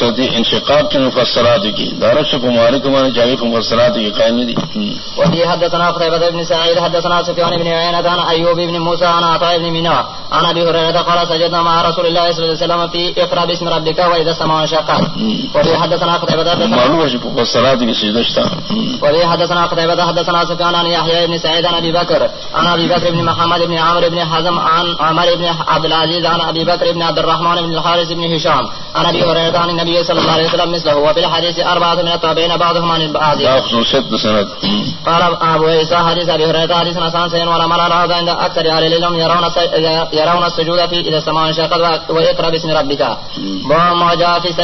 سدی انشقاق کے مفسرات کی دارش کماری کمار جاوی کو مفسرات کی قائم دی۔ وفي حدثنا قتيبة بن سعيد حدثنا سفيان بن عيينة عن أيوب بن موسى عن عطاء بن منى عن أبي هريرة قال سجدنا مع رسول الله صلى الله عليه وسلم في اقرأ باسم ربك وإذا السماء انشقت وفي حدثنا قتيبة معلوم ہے کہ مفسرات کی سجدشتا وفي حدثنا قتيبة حدثنا سفيان عن يحيى بن سعيد عن أبي بكر. عن أبي بكر بن محمد بن عمرو بن حزم عن عمر بن عبد العزيز عن أبي بكر بن عبد الرحمن بن الحارث بن هشام عن أبي هريرة عن النبي صلى الله عليه وسلم مثله. وفي الحديث أربعة من التابعين بعضهم عن البعض قال ابو عيسى حديث ابي هريره حديث حسن سين ولا مر عند اكثر اهل العلم يرون س- يرون السجود في اذا السماء انشقت واقرا باسم ربك. وما جاء في